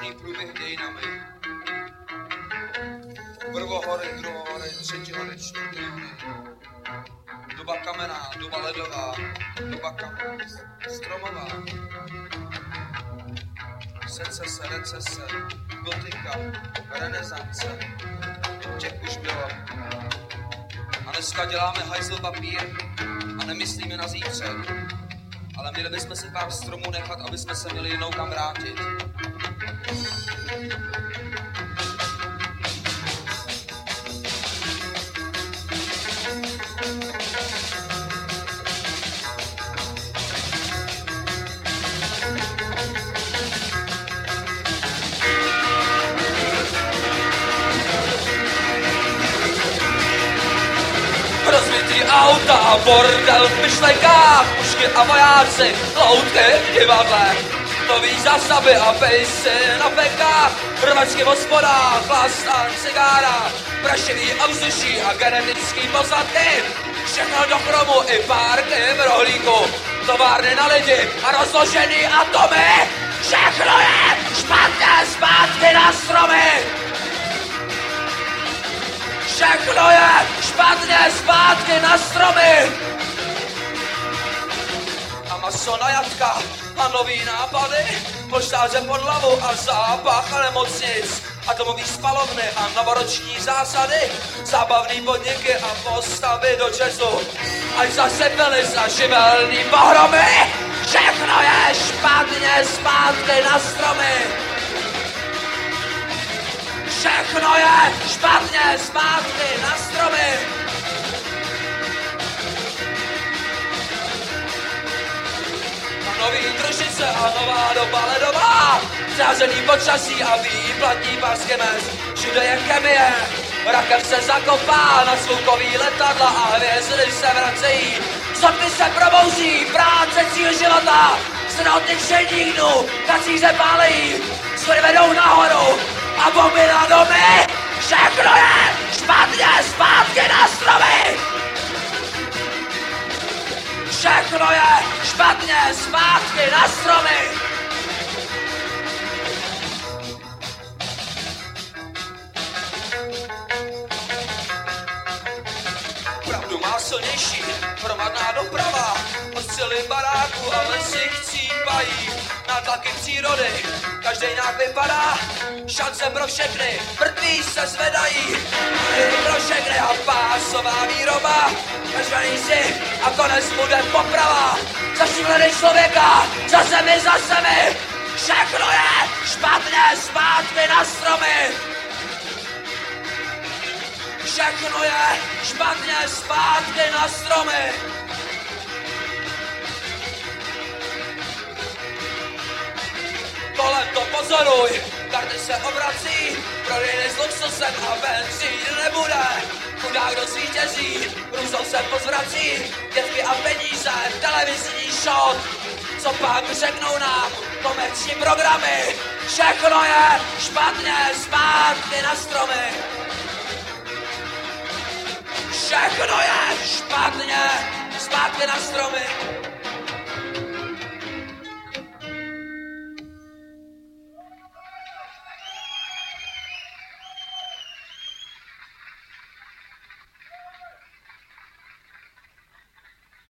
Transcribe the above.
věčný průběh dějinami. Prvohory, druhohory, třetihory, čtvrtihory. Doba kamená, doba ledová, doba kam... stromová. Secese, recese, gotika, renesance. Těch už bylo. A dneska děláme hajzl papír a nemyslíme na zítřek. Ale měli bychom si pár stromů nechat, aby jsme se měli jednou kam vrátit. Auta a bordel v myšlenkách, pušky a vojáci, loutky v divadle. Nový zástavy a pejsy na pekách, rvačky v hospodách, plast a cigára, prašivý ovzduší a genetický poznaty. Všechno do chromu i párky v rohlíku, továrny na lidi a rozložený atomy. Všechno je špatně zpátky na stromy. Všechno je špatně zpátky na stromy. A maso na jatka a nový nápady, poštáře pod hlavu a zápach a nemocnic, atomový spalovny a novoroční zásady, zábavný podniky a postavy do jazzu, až zase byly zaživelný pohromy. Všechno je špatně zpátky na stromy. Všechno je špatně zpátky na stromy. Družice a nová doba ledová. Zázený počasí a výplatní párské mez. Všude je chemie, rakev se zakopá na slukový letadla a hvězdy se vracejí. Sotmy se probouzí, práce cíl života. Zdrotných všedních dnů, kacíře pálejí, vedou nahoru Všechno je špatně zpátky na stromy. Pravdu má silnější hromadná doprava. Ostřely baráku a lesy chcípají na tlaky přírody. Každý nějak vypadá, šance pro všechny, mrtví se zvedají. Pásová výroba. Každý si a konec bude poprava. Za šílený člověka, za zemi, za zemi. Všechno je špatně zpátky na stromy. Všechno je špatně zpátky na stromy. Kolem to pozoruj, karty se obrací, prodejny s luxusem a benzín nebude. Chudák kdo zvítězí, růzou se pozvrací, děvky a peníze, televizní show. Co pak řeknou nám komerční programy? Všechno je špatně zpátky na stromy. Všechno je špatně zpátky na stromy.